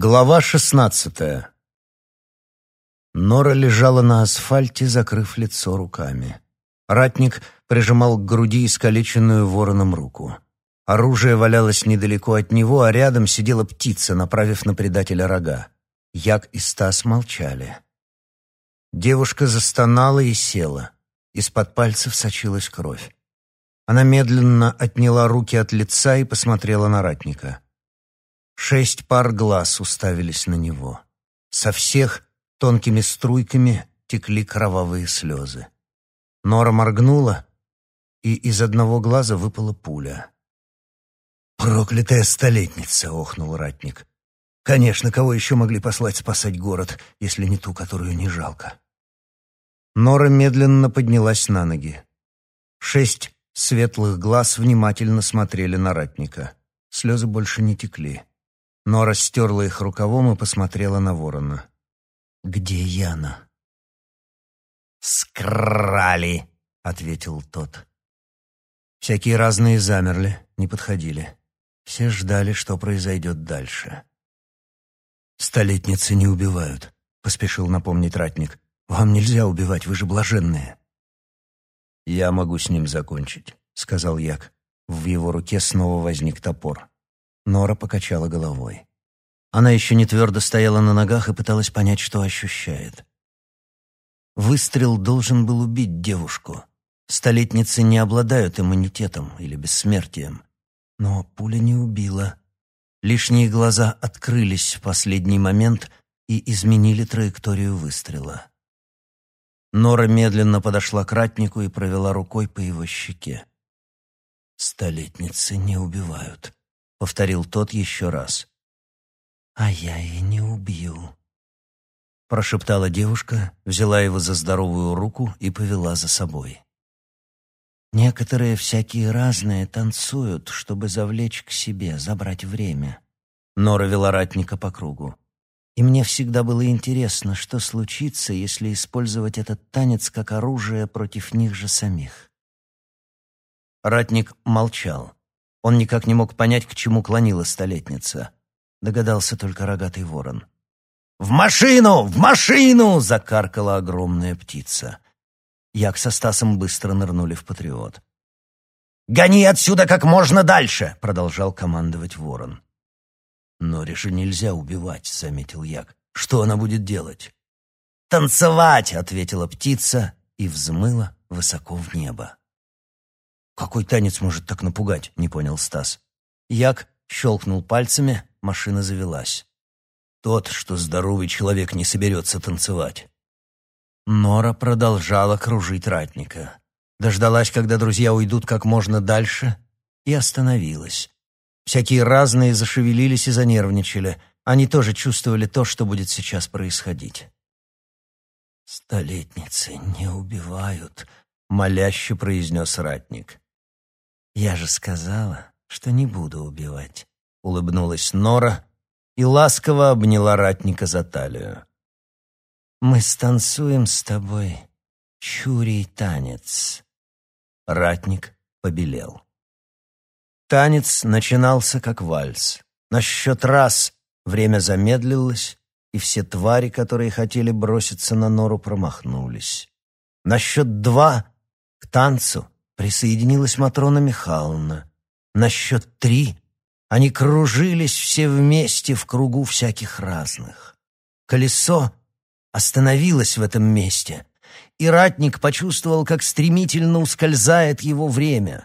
Глава шестнадцатая. Нора лежала на асфальте, закрыв лицо руками. Ратник прижимал к груди искалеченную вороном руку. Оружие валялось недалеко от него, а рядом сидела птица, направив на предателя рога. Як и Стас молчали. Девушка застонала и села. Из-под пальцев сочилась кровь. Она медленно отняла руки от лица и посмотрела на ратника. Шесть пар глаз уставились на него. Со всех тонкими струйками текли кровавые слезы. Нора моргнула, и из одного глаза выпала пуля. «Проклятая столетница!» — охнул ратник. «Конечно, кого еще могли послать спасать город, если не ту, которую не жалко?» Нора медленно поднялась на ноги. Шесть светлых глаз внимательно смотрели на ратника. Слезы больше не текли. Нора стерла их рукавом и посмотрела на ворона. «Где Яна?» «Скрали!» — ответил тот. Всякие разные замерли, не подходили. Все ждали, что произойдет дальше. «Столетницы не убивают», — поспешил напомнить ратник. «Вам нельзя убивать, вы же блаженные». «Я могу с ним закончить», — сказал Як. В его руке снова возник топор. Нора покачала головой. Она еще не твердо стояла на ногах и пыталась понять, что ощущает. Выстрел должен был убить девушку. Столетницы не обладают иммунитетом или бессмертием. Но пуля не убила. Лишние глаза открылись в последний момент и изменили траекторию выстрела. Нора медленно подошла к ратнику и провела рукой по его щеке. «Столетницы не убивают», — повторил тот еще раз. «А я и не убью», — прошептала девушка, взяла его за здоровую руку и повела за собой. Некоторые всякие разные танцуют, чтобы завлечь к себе, забрать время. Нора вела ратника по кругу. И мне всегда было интересно, что случится, если использовать этот танец как оружие против них же самих. Ратник молчал. Он никак не мог понять, к чему клонила столетница. Догадался только рогатый ворон. «В машину! В машину!» — закаркала огромная птица. Як со Стасом быстро нырнули в патриот. «Гони отсюда как можно дальше!» — продолжал командовать ворон. «Норе же нельзя убивать», — заметил Як. «Что она будет делать?» «Танцевать!» — ответила птица и взмыла высоко в небо. «Какой танец может так напугать?» — не понял Стас. Як щелкнул пальцами, машина завелась. «Тот, что здоровый человек не соберется танцевать». Нора продолжала кружить ратника. Дождалась, когда друзья уйдут как можно дальше, и остановилась. Всякие разные зашевелились и занервничали. Они тоже чувствовали то, что будет сейчас происходить. «Столетницы не убивают», — моляще произнес ратник. «Я же сказала, что не буду убивать», — улыбнулась Нора и ласково обняла ратника за талию. «Мы станцуем с тобой чурий танец». Ратник побелел. Танец начинался как вальс. На счет раз время замедлилось, и все твари, которые хотели броситься на нору, промахнулись. На счет два к танцу присоединилась Матрона Михайловна. На счет три они кружились все вместе в кругу всяких разных. Колесо остановилось в этом месте, и ратник почувствовал, как стремительно ускользает его время.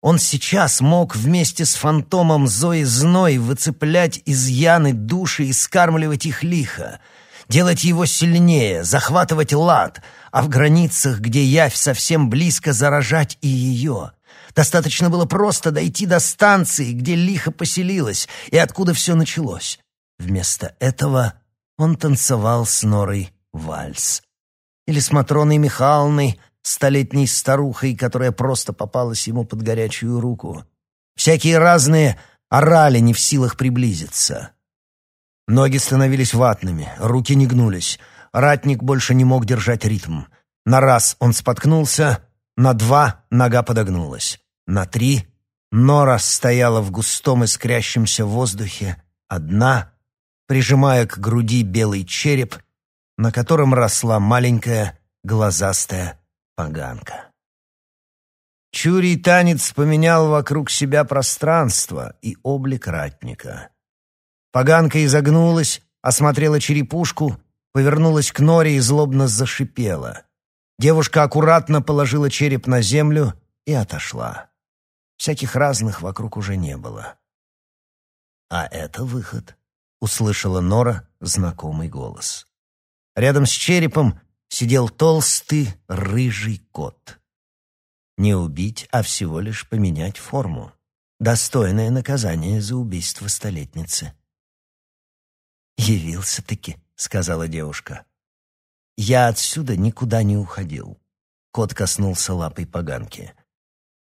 Он сейчас мог вместе с фантомом Зои Зной выцеплять из Яны души и скармливать их лихо — делать его сильнее, захватывать лад, а в границах, где явь совсем близко, заражать и ее. Достаточно было просто дойти до станции, где лихо поселилась и откуда все началось. Вместо этого он танцевал с Норой вальс. Или с Матроной Михайловной, столетней старухой, которая просто попалась ему под горячую руку. Всякие разные орали не в силах приблизиться. Ноги становились ватными, руки не гнулись. Ратник больше не мог держать ритм. На раз он споткнулся, на два нога подогнулась. На три нора стояла в густом искрящемся воздухе, одна, прижимая к груди белый череп, на котором росла маленькая глазастая поганка. Чурий танец поменял вокруг себя пространство и облик ратника. Поганка изогнулась, осмотрела черепушку, повернулась к норе и злобно зашипела. Девушка аккуратно положила череп на землю и отошла. Всяких разных вокруг уже не было. «А это выход», — услышала Нора знакомый голос. Рядом с черепом сидел толстый рыжий кот. Не убить, а всего лишь поменять форму. Достойное наказание за убийство столетницы. «Явился-таки», — сказала девушка. «Я отсюда никуда не уходил». Кот коснулся лапой поганки.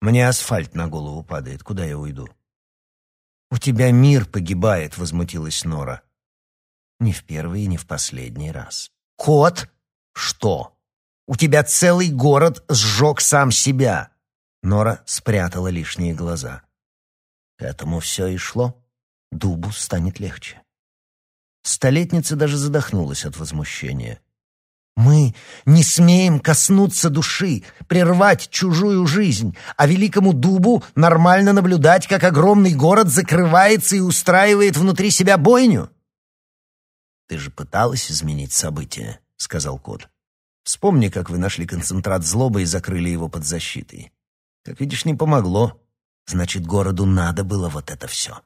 «Мне асфальт на голову падает. Куда я уйду?» «У тебя мир погибает», — возмутилась Нора. «Не в первый и не в последний раз». «Кот? Что? У тебя целый город сжег сам себя!» Нора спрятала лишние глаза. К этому все и шло. Дубу станет легче. Столетница даже задохнулась от возмущения. Мы не смеем коснуться души, прервать чужую жизнь, а великому дубу нормально наблюдать, как огромный город закрывается и устраивает внутри себя бойню. «Ты же пыталась изменить события», — сказал кот. «Вспомни, как вы нашли концентрат злобы и закрыли его под защитой. Как видишь, не помогло. Значит, городу надо было вот это все».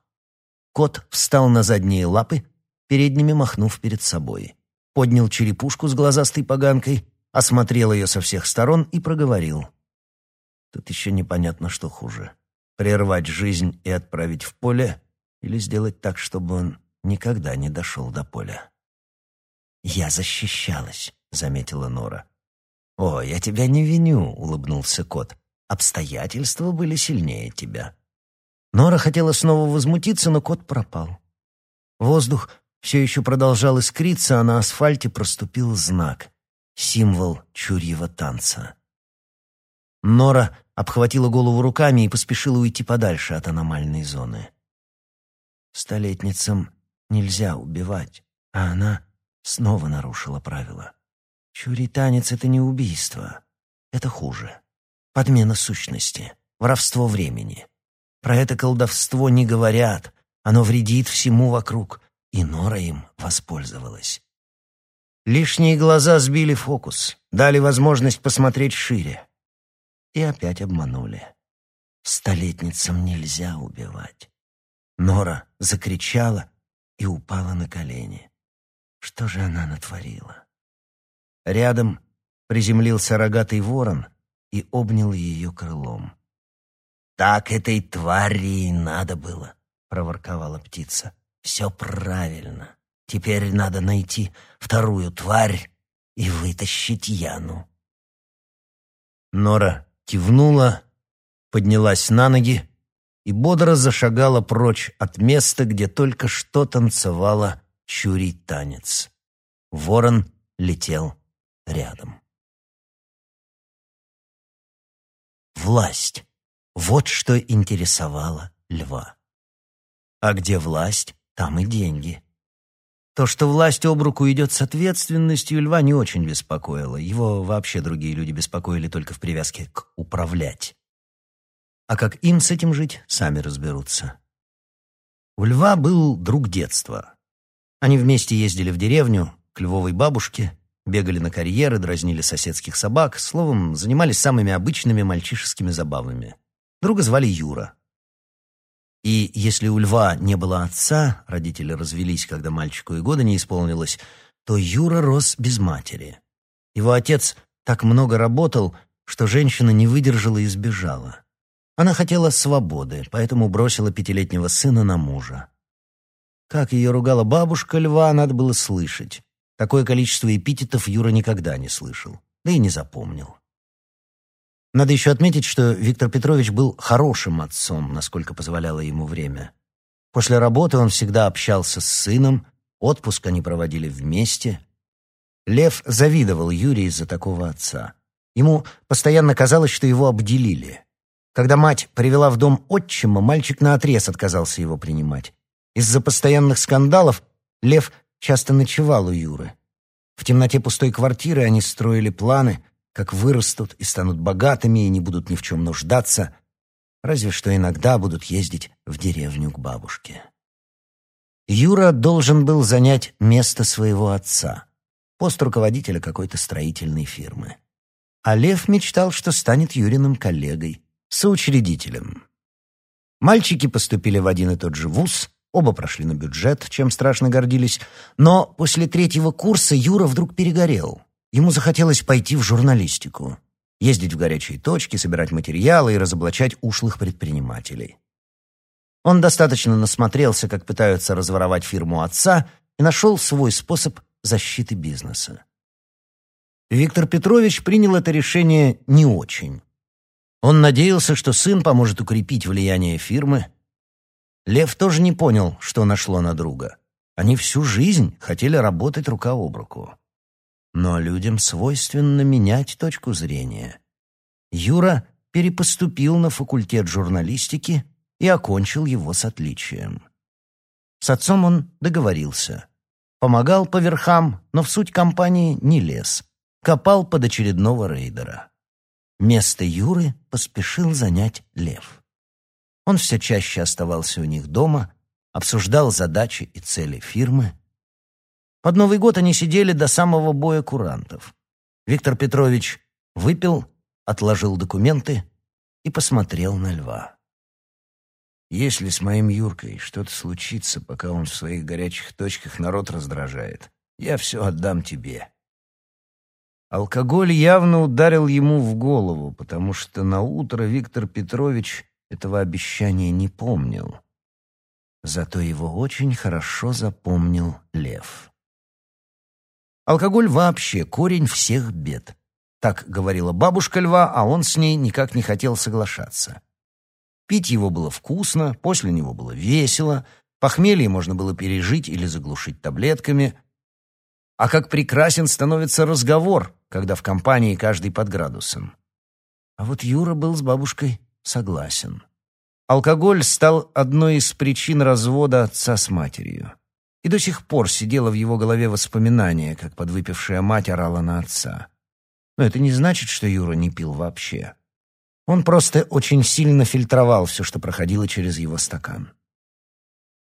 Кот встал на задние лапы, передними махнув перед собой поднял черепушку с глазастой поганкой, осмотрел ее со всех сторон и проговорил. Тут еще непонятно, что хуже. Прервать жизнь и отправить в поле или сделать так, чтобы он никогда не дошел до поля. «Я защищалась», — заметила Нора. «О, я тебя не виню», — улыбнулся кот. «Обстоятельства были сильнее тебя». Нора хотела снова возмутиться, но кот пропал. Воздух все еще продолжал искриться, а на асфальте проступил знак — символ чурьего танца. Нора обхватила голову руками и поспешила уйти подальше от аномальной зоны. Столетницам нельзя убивать, а она снова нарушила правила. Чурий танец — это не убийство. Это хуже. Подмена сущности, воровство времени. Про это колдовство не говорят. Оно вредит всему вокруг и Нора им воспользовалась. Лишние глаза сбили фокус, дали возможность посмотреть шире. И опять обманули. Столетницам нельзя убивать. Нора закричала и упала на колени. Что же она натворила? Рядом приземлился рогатый ворон и обнял ее крылом. «Так этой твари и надо было», — проворковала птица. Все правильно. Теперь надо найти вторую тварь и вытащить Яну. Нора кивнула, поднялась на ноги и бодро зашагала прочь от места, где только что танцевала чурий танец. Ворон летел рядом. Власть. Вот что интересовало льва. А где власть, там и деньги. То, что власть об руку идет с ответственностью, льва не очень беспокоило. Его вообще другие люди беспокоили только в привязке к «управлять». А как им с этим жить, сами разберутся. У льва был друг детства. Они вместе ездили в деревню к львовой бабушке, бегали на карьеры, дразнили соседских собак, словом, занимались самыми обычными мальчишескими забавами. Друга звали Юра. И если у льва не было отца, родители развелись, когда мальчику и года не исполнилось, то Юра рос без матери. Его отец так много работал, что женщина не выдержала и сбежала. Она хотела свободы, поэтому бросила пятилетнего сына на мужа. Как ее ругала бабушка льва, надо было слышать. Такое количество эпитетов Юра никогда не слышал, да и не запомнил. Надо еще отметить, что Виктор Петрович был хорошим отцом, насколько позволяло ему время. После работы он всегда общался с сыном, отпуск они проводили вместе. Лев завидовал Юрию из-за такого отца. Ему постоянно казалось, что его обделили. Когда мать привела в дом отчима, мальчик наотрез отказался его принимать. Из-за постоянных скандалов Лев часто ночевал у Юры. В темноте пустой квартиры они строили планы, как вырастут и станут богатыми и не будут ни в чем нуждаться, разве что иногда будут ездить в деревню к бабушке. Юра должен был занять место своего отца, пост руководителя какой-то строительной фирмы. А Лев мечтал, что станет Юриным коллегой, соучредителем. Мальчики поступили в один и тот же вуз, оба прошли на бюджет, чем страшно гордились, но после третьего курса Юра вдруг перегорел. Ему захотелось пойти в журналистику, ездить в горячие точки, собирать материалы и разоблачать ушлых предпринимателей. Он достаточно насмотрелся, как пытаются разворовать фирму отца, и нашел свой способ защиты бизнеса. Виктор Петрович принял это решение не очень. Он надеялся, что сын поможет укрепить влияние фирмы. Лев тоже не понял, что нашло на друга. Они всю жизнь хотели работать рука об руку. Но людям свойственно менять точку зрения. Юра перепоступил на факультет журналистики и окончил его с отличием. С отцом он договорился. Помогал по верхам, но в суть компании не лез. Копал под очередного рейдера. Место Юры поспешил занять Лев. Он все чаще оставался у них дома, обсуждал задачи и цели фирмы. Под Новый год они сидели до самого боя курантов. Виктор Петрович выпил, отложил документы и посмотрел на Льва. Если с моим Юркой что-то случится, пока он в своих горячих точках народ раздражает, я все отдам тебе. Алкоголь явно ударил ему в голову, потому что на утро Виктор Петрович этого обещания не помнил. Зато его очень хорошо запомнил Лев. Алкоголь вообще корень всех бед. Так говорила бабушка Льва, а он с ней никак не хотел соглашаться. Пить его было вкусно, после него было весело, похмелье можно было пережить или заглушить таблетками. А как прекрасен становится разговор, когда в компании каждый под градусом. А вот Юра был с бабушкой согласен. Алкоголь стал одной из причин развода отца с матерью. И до сих пор сидело в его голове воспоминание, как подвыпившая мать орала на отца. Но это не значит, что Юра не пил вообще. Он просто очень сильно фильтровал все, что проходило через его стакан.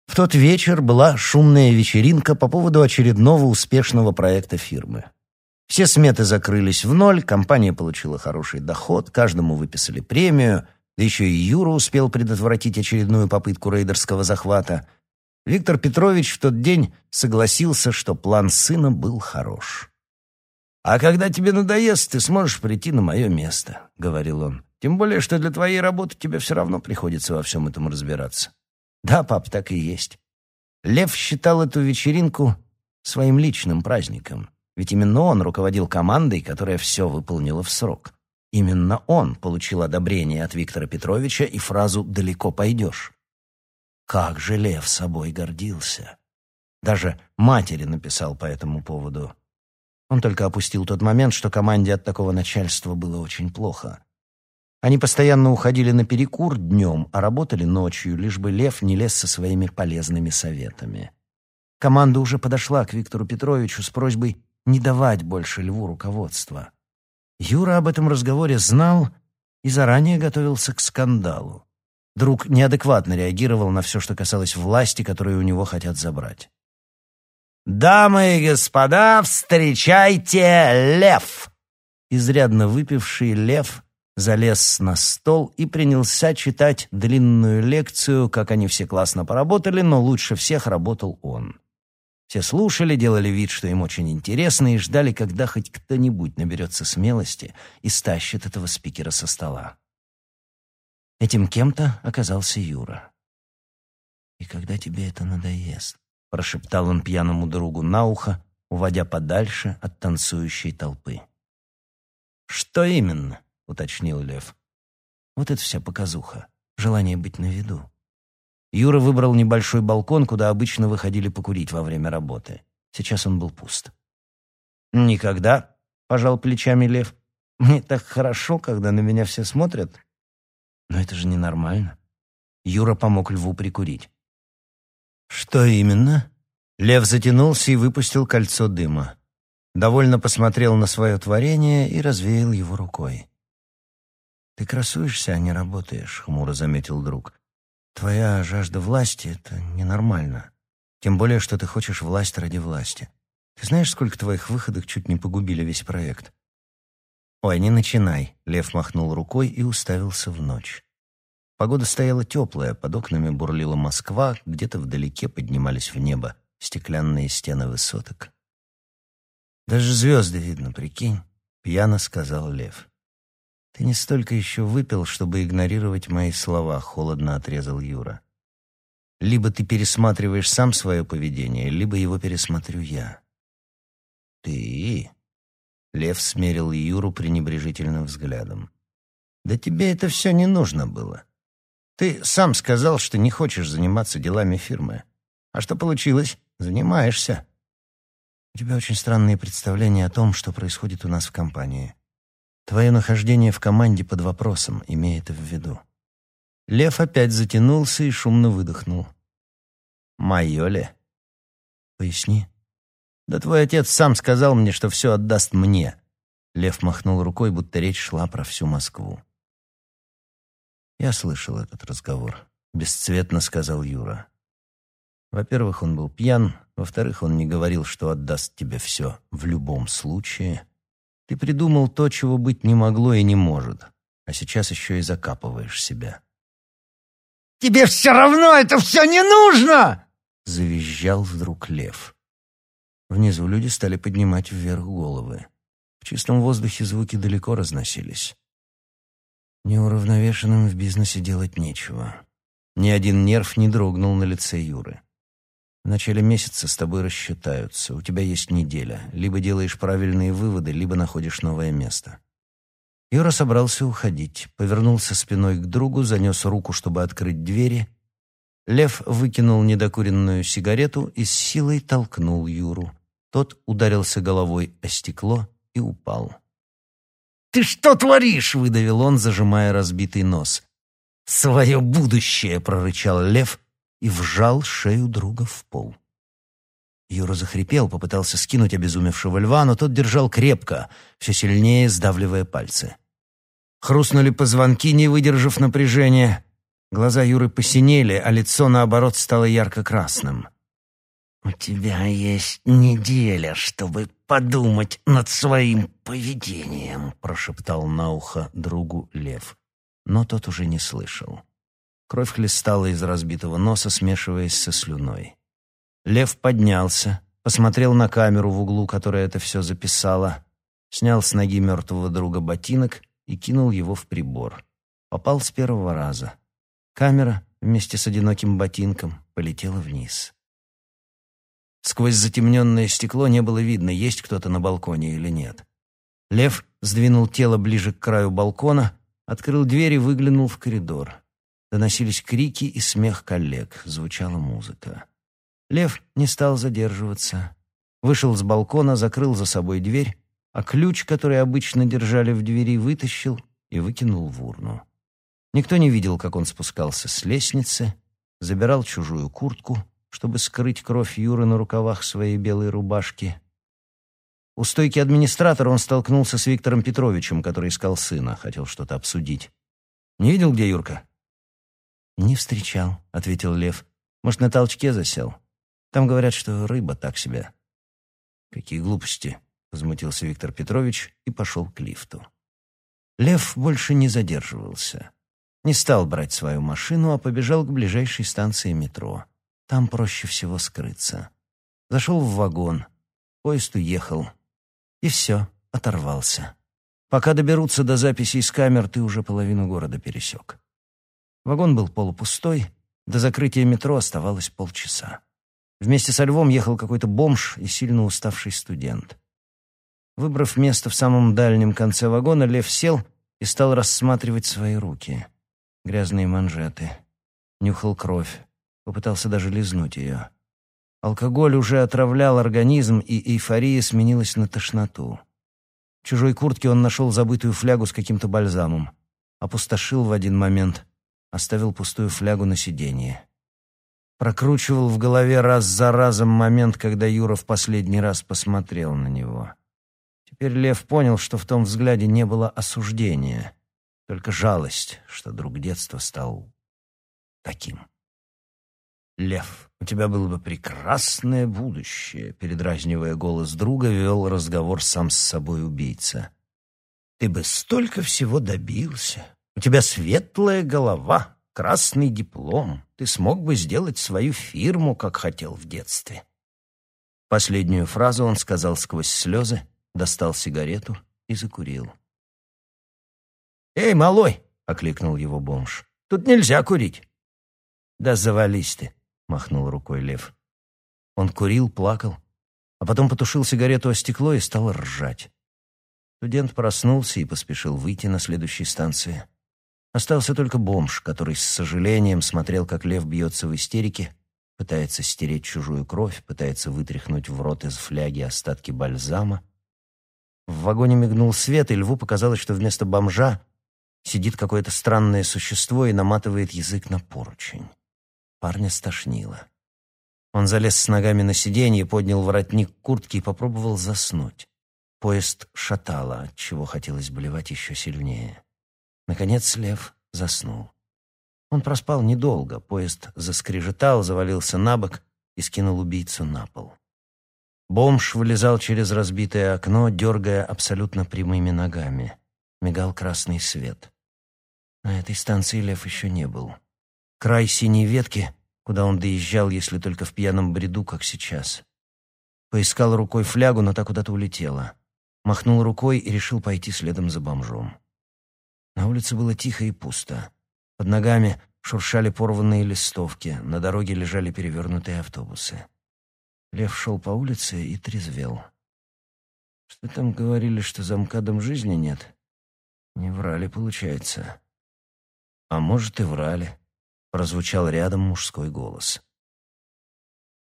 В тот вечер была шумная вечеринка по поводу очередного успешного проекта фирмы. Все сметы закрылись в ноль, компания получила хороший доход, каждому выписали премию, да еще и Юра успел предотвратить очередную попытку рейдерского захвата. Виктор Петрович в тот день согласился, что план сына был хорош. «А когда тебе надоест, ты сможешь прийти на мое место», — говорил он. Тем более, что для твоей работы тебе все равно приходится во всем этом разбираться. Да, пап, так и есть. Лев считал эту вечеринку своим личным праздником. Ведь именно он руководил командой, которая все выполнила в срок. Именно он получил одобрение от Виктора Петровича и фразу «далеко пойдешь». Как же Лев собой гордился. Даже матери написал по этому поводу. Он только опустил тот момент, что команде от такого начальства было очень плохо. Они постоянно уходили на перекур днем, а работали ночью, лишь бы Лев не лез со своими полезными советами. Команда уже подошла к Виктору Петровичу с просьбой не давать больше Льву руководства. Юра об этом разговоре знал и заранее готовился к скандалу. Друг неадекватно реагировал на все, что касалось власти, которую у него хотят забрать. «Дамы и господа, встречайте Лев!» Изрядно выпивший Лев залез на стол и принялся читать длинную лекцию, как они все классно поработали, но лучше всех работал он. Все слушали, делали вид, что им очень интересно, и ждали, когда хоть кто-нибудь наберется смелости и стащит этого спикера со стола. Этим кем-то оказался Юра. «И когда тебе это надоест?» — прошептал он пьяному другу на ухо, уводя подальше от танцующей толпы. «Что именно?» уточнил Лев. Вот это вся показуха, желание быть на виду. Юра выбрал небольшой балкон, куда обычно выходили покурить во время работы. Сейчас он был пуст. «Никогда», — пожал плечами Лев. «Мне так хорошо, когда на меня все смотрят». «Но это же ненормально». Юра помог Льву прикурить. «Что именно?» Лев затянулся и выпустил кольцо дыма. Довольно посмотрел на свое творение и развеял его рукой. «Ты красуешься, а не работаешь», — хмуро заметил друг. «Твоя жажда власти — это ненормально. Тем более, что ты хочешь власть ради власти. Ты знаешь, сколько твоих выходок чуть не погубили весь проект?» «Ой, не начинай», — Лев махнул рукой и уставился в ночь. Погода стояла теплая, под окнами бурлила Москва, где-то вдалеке поднимались в небо стеклянные стены высоток. «Даже звезды видно, прикинь», — пьяно сказал Лев. «Ты не столько еще выпил, чтобы игнорировать мои слова», — холодно отрезал Юра. «Либо ты пересматриваешь сам свое поведение, либо его пересмотрю я». «Ты?» — Лев смерил Юру пренебрежительным взглядом. «Да тебе это все не нужно было. Ты сам сказал, что не хочешь заниматься делами фирмы. А что получилось? Занимаешься. У тебя очень странные представления о том, что происходит у нас в компании. Твое нахождение в команде под вопросом, имея это в виду. Лев опять затянулся и шумно выдохнул. «Мое ли?» «Поясни». «Да твой отец сам сказал мне, что все отдаст мне». Лев махнул рукой, будто речь шла про всю Москву. «Я слышал этот разговор», — бесцветно сказал Юра. Во-первых, он был пьян, во-вторых, он не говорил, что отдаст тебе все в любом случае. Ты придумал то, чего быть не могло и не может, а сейчас еще и закапываешь себя. «Тебе все равно это все не нужно!» — завизжал вдруг лев. Внизу люди стали поднимать вверх головы. В чистом воздухе звуки далеко разносились. Неуравновешенным в бизнесе делать нечего. Ни один нерв не дрогнул на лице Юры. В начале месяца с тобой рассчитаются. У тебя есть неделя. Либо делаешь правильные выводы, либо находишь новое место. Юра собрался уходить, повернулся спиной к другу, занес руку, чтобы открыть двери. Лев выкинул недокуренную сигарету и с силой толкнул Юру. Тот ударился головой о стекло и упал. «Ты что творишь?» — выдавил он, зажимая разбитый нос. «Свое будущее!» — прорычал Лев и вжал шею друга в пол. Юра захрипел, попытался скинуть обезумевшего льва, но тот держал крепко, все сильнее сдавливая пальцы. Хрустнули позвонки, не выдержав напряжения. Глаза Юры посинели, а лицо, наоборот, стало ярко-красным. «У тебя есть неделя, чтобы подумать над своим поведением», — прошептал на ухо другу лев. Но тот уже не слышал. Кровь хлестала из разбитого носа, смешиваясь со слюной. Лев поднялся, посмотрел на камеру в углу, которая это все записала, снял с ноги мертвого друга ботинок и кинул его в прибор. Попал с первого раза. Камера вместе с одиноким ботинком полетела вниз. Сквозь затемненное стекло не было видно, есть кто-то на балконе или нет. Лев сдвинул тело ближе к краю балкона, открыл дверь и выглянул в коридор. Доносились крики и смех коллег, звучала музыка. Лев не стал задерживаться. Вышел с балкона, закрыл за собой дверь, а ключ, который обычно держали в двери, вытащил и выкинул в урну. Никто не видел, как он спускался с лестницы, забирал чужую куртку, чтобы скрыть кровь Юры на рукавах своей белой рубашки. У стойки администратора он столкнулся с Виктором Петровичем, который искал сына, хотел что-то обсудить. «Не видел, где Юрка?» «Не встречал», — ответил Лев. «Может, на толчке засел? Там говорят, что рыба так себе». «Какие глупости», — возмутился Виктор Петрович и пошел к лифту. Лев больше не задерживался. Не стал брать свою машину, а побежал к ближайшей станции метро. Там проще всего скрыться. Зашел в вагон. Поезд уехал. И все, оторвался. Пока доберутся до записей с камер, ты уже половину города пересек. Вагон был полупустой, до закрытия метро оставалось полчаса. Вместе со львом ехал какой-то бомж и сильно уставший студент. Выбрав место в самом дальнем конце вагона, лев сел и стал рассматривать свои руки. Грязные манжеты. Нюхал кровь. Попытался даже лизнуть ее. Алкоголь уже отравлял организм, и эйфория сменилась на тошноту. В чужой куртке он нашел забытую флягу с каким-то бальзамом. Опустошил в один момент, оставил пустую флягу на сиденье. прокручивал в голове раз за разом момент, когда Юра в последний раз посмотрел на него. Теперь Лев понял, что в том взгляде не было осуждения, только жалость, что друг детства стал таким. «Лев, у тебя было бы прекрасное будущее», — передразнивая голос друга, вел разговор сам с собой убийца. «Ты бы столько всего добился. У тебя светлая голова, красный диплом. Ты смог бы сделать свою фирму, как хотел в детстве». Последнюю фразу он сказал сквозь слезы, достал сигарету и закурил. «Эй, малой!» — окликнул его бомж. «Тут нельзя курить». «Да завались ты!» — махнул рукой Лев. Он курил, плакал, а потом потушил сигарету о стекло и стал ржать. Студент проснулся и поспешил выйти на следующей станции. Остался только бомж, который с сожалением смотрел, как лев бьется в истерике, пытается стереть чужую кровь, пытается вытряхнуть в рот из фляги остатки бальзама. В вагоне мигнул свет, и льву показалось, что вместо бомжа сидит какое-то странное существо и наматывает язык на поручень. Парня стошнило. Он залез с ногами на сиденье, поднял воротник куртки и попробовал заснуть. Поезд шатало, от чего хотелось блевать еще сильнее. Наконец Лев заснул. Он проспал недолго. Поезд заскрежетал, завалился на бок и скинул убийцу на пол. Бомж вылезал через разбитое окно, дергая абсолютно прямыми ногами. Мигал красный свет. На этой станции Лев еще не был. Край синей ветки, куда он доезжал, если только в пьяном бреду, как сейчас. Поискал рукой флягу, но та куда-то улетела. Махнул рукой и решил пойти следом за бомжом. На улице было тихо и пусто. Под ногами шуршали порванные листовки, на дороге лежали перевернутые автобусы. Лев шел по улице и трезвел. Что там говорили, что за МКАДом жизни нет? Не врали, получается. А может, и врали прозвучал рядом мужской голос.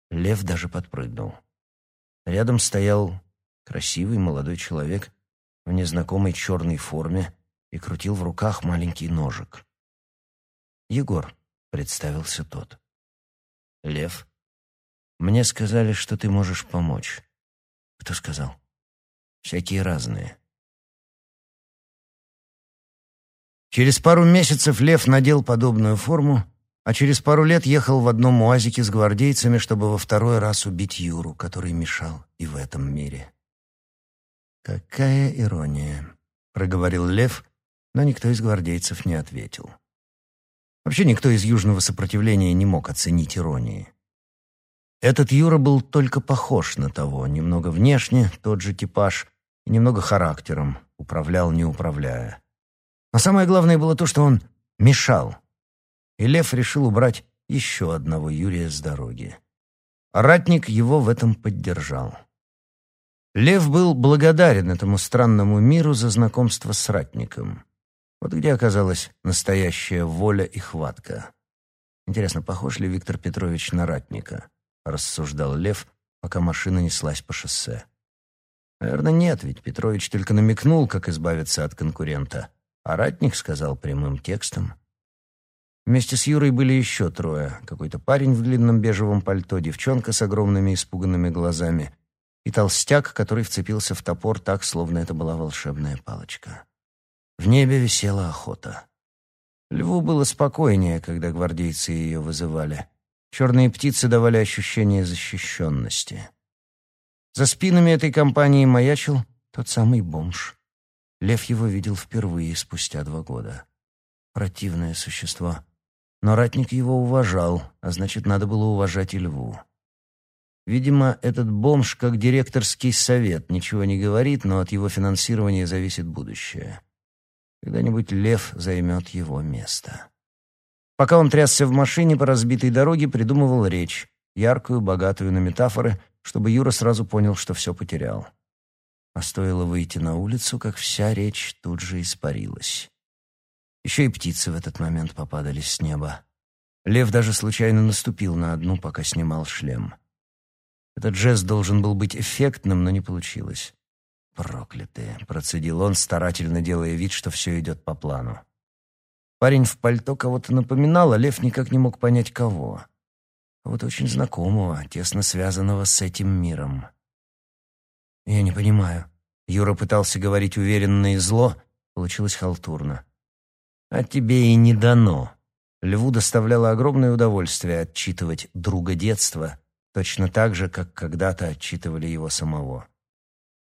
Лев даже подпрыгнул. Рядом стоял красивый молодой человек в незнакомой черной форме и крутил в руках маленький ножик. «Егор», — представился тот. «Лев, мне сказали, что ты можешь помочь». «Кто сказал?» «Всякие разные». Через пару месяцев Лев надел подобную форму а через пару лет ехал в одном уазике с гвардейцами, чтобы во второй раз убить Юру, который мешал и в этом мире. «Какая ирония!» — проговорил Лев, но никто из гвардейцев не ответил. Вообще никто из южного сопротивления не мог оценить иронии. Этот Юра был только похож на того, немного внешне, тот же типаж, и немного характером, управлял, не управляя. Но самое главное было то, что он мешал, и Лев решил убрать еще одного Юрия с дороги. Ратник его в этом поддержал. Лев был благодарен этому странному миру за знакомство с ратником. Вот где оказалась настоящая воля и хватка. Интересно, похож ли Виктор Петрович на ратника? Рассуждал Лев, пока машина неслась по шоссе. Наверное, нет, ведь Петрович только намекнул, как избавиться от конкурента, а ратник сказал прямым текстом — Вместе с Юрой были еще трое. Какой-то парень в длинном бежевом пальто, девчонка с огромными испуганными глазами и толстяк, который вцепился в топор так, словно это была волшебная палочка. В небе висела охота. Льву было спокойнее, когда гвардейцы ее вызывали. Черные птицы давали ощущение защищенности. За спинами этой компании маячил тот самый бомж. Лев его видел впервые спустя два года. Противное существо — но ратник его уважал, а значит, надо было уважать и льву. Видимо, этот бомж, как директорский совет, ничего не говорит, но от его финансирования зависит будущее. Когда-нибудь лев займет его место. Пока он трясся в машине по разбитой дороге, придумывал речь, яркую, богатую на метафоры, чтобы Юра сразу понял, что все потерял. А стоило выйти на улицу, как вся речь тут же испарилась. Еще и птицы в этот момент попадались с неба. Лев даже случайно наступил на одну, пока снимал шлем. Этот жест должен был быть эффектным, но не получилось. «Проклятые!» — процедил он, старательно делая вид, что все идет по плану. Парень в пальто кого-то напоминал, а Лев никак не мог понять, кого. вот очень знакомого, тесно связанного с этим миром. «Я не понимаю». Юра пытался говорить уверенно и зло, получилось халтурно. «А тебе и не дано». Льву доставляло огромное удовольствие отчитывать друга детства, точно так же, как когда-то отчитывали его самого.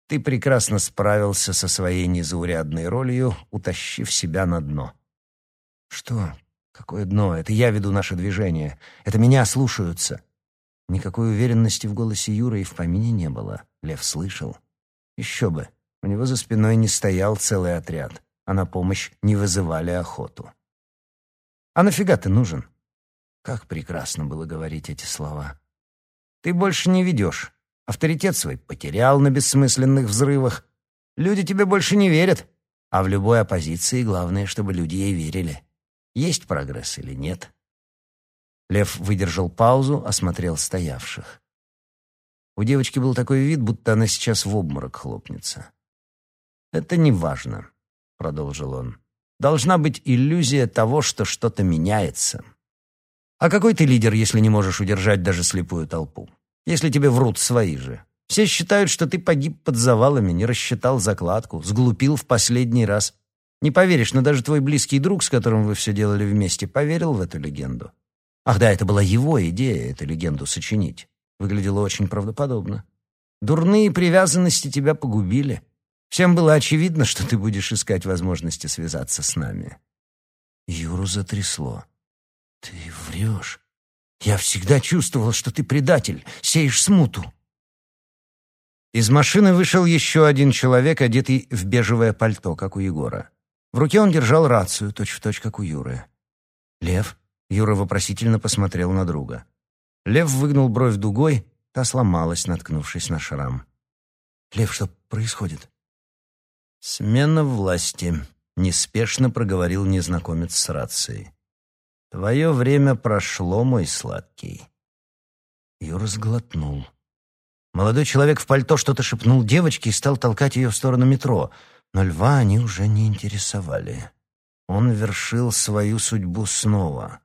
Ты прекрасно справился со своей незаурядной ролью, утащив себя на дно. Что? Какое дно? Это я веду наше движение. Это меня слушаются. Никакой уверенности в голосе Юры и в помине не было. Лев слышал. Еще бы. У него за спиной не стоял целый отряд, а на помощь не вызывали охоту. «А нафига ты нужен?» Как прекрасно было говорить эти слова. «Ты больше не ведешь. Авторитет свой потерял на бессмысленных взрывах. Люди тебе больше не верят. А в любой оппозиции главное, чтобы люди ей верили. Есть прогресс или нет?» Лев выдержал паузу, осмотрел стоявших. У девочки был такой вид, будто она сейчас в обморок хлопнется. «Это не важно», — продолжил он. «Должна быть иллюзия того, что что-то меняется. А какой ты лидер, если не можешь удержать даже слепую толпу? Если тебе врут свои же? Все считают, что ты погиб под завалами, не рассчитал закладку, сглупил в последний раз. Не поверишь, но даже твой близкий друг, с которым вы все делали вместе, поверил в эту легенду. Ах да, это была его идея, эту легенду сочинить. Выглядело очень правдоподобно. Дурные привязанности тебя погубили. Всем было очевидно, что ты будешь искать возможности связаться с нами. Юру затрясло. Ты врешь. Я всегда чувствовал, что ты предатель, сеешь смуту. Из машины вышел еще один человек, одетый в бежевое пальто, как у Егора. В руке он держал рацию, точь-в-точь, точь, как у Юры. «Лев?» — Юра вопросительно посмотрел на друга. Лев выгнул бровь дугой, та сломалась, наткнувшись на шрам. «Лев, что происходит?» «Смена власти», — неспешно проговорил незнакомец с рацией. «Твое время прошло, мой сладкий». Юра сглотнул. Молодой человек в пальто что-то шепнул девочке и стал толкать ее в сторону метро, но льва они уже не интересовали. Он вершил свою судьбу снова.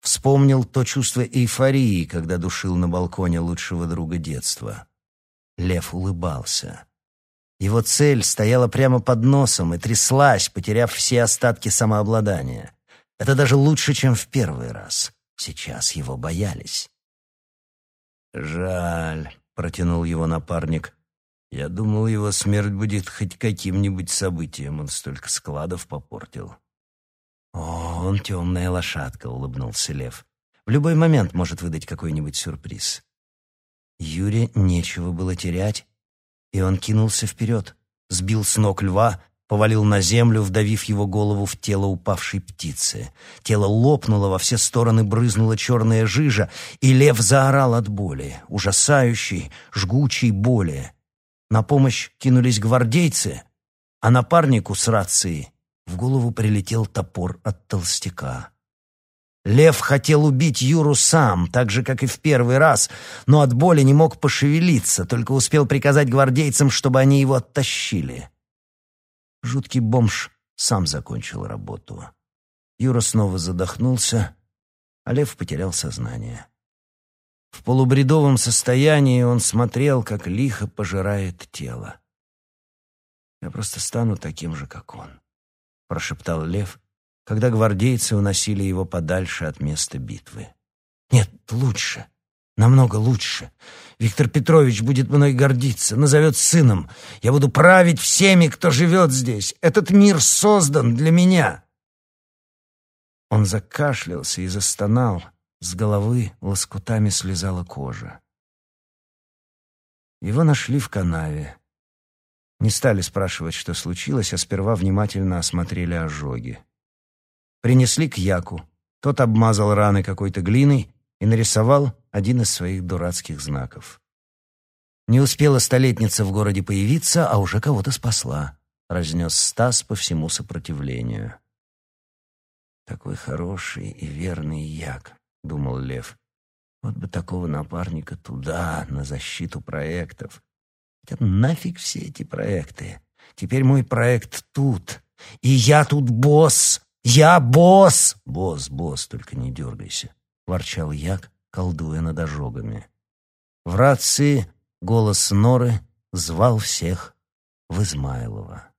Вспомнил то чувство эйфории, когда душил на балконе лучшего друга детства. Лев улыбался. Его цель стояла прямо под носом и тряслась, потеряв все остатки самообладания. Это даже лучше, чем в первый раз. Сейчас его боялись. «Жаль», — протянул его напарник. «Я думал, его смерть будет хоть каким-нибудь событием. Он столько складов попортил». «О, он темная лошадка», — улыбнулся Лев. «В любой момент может выдать какой-нибудь сюрприз». Юре нечего было терять, и он кинулся вперед, сбил с ног льва, повалил на землю, вдавив его голову в тело упавшей птицы. Тело лопнуло, во все стороны брызнула черная жижа, и лев заорал от боли, ужасающей, жгучей боли. На помощь кинулись гвардейцы, а напарнику с рацией в голову прилетел топор от толстяка. Лев хотел убить Юру сам, так же, как и в первый раз, но от боли не мог пошевелиться, только успел приказать гвардейцам, чтобы они его оттащили. Жуткий бомж сам закончил работу. Юра снова задохнулся, а Лев потерял сознание. В полубредовом состоянии он смотрел, как лихо пожирает тело. «Я просто стану таким же, как он», прошептал Лев, когда гвардейцы уносили его подальше от места битвы. Нет, лучше. Намного лучше. Виктор Петрович будет мной гордиться, назовет сыном. Я буду править всеми, кто живет здесь. Этот мир создан для меня. Он закашлялся и застонал. С головы лоскутами слезала кожа. Его нашли в канаве. Не стали спрашивать, что случилось, а сперва внимательно осмотрели ожоги. Принесли к Яку. Тот обмазал раны какой-то глиной и нарисовал один из своих дурацких знаков. Не успела столетница в городе появиться, а уже кого-то спасла. Разнес Стас по всему сопротивлению. «Такой хороший и верный Як», — думал Лев. «Вот бы такого напарника туда, на защиту проектов. Хотя нафиг все эти проекты. Теперь мой проект тут. И я тут босс. Я босс. Босс, босс, только не дергайся. Ворчал Як, колдуя над ожогами. В рации голос Норы звал всех в Измайлово.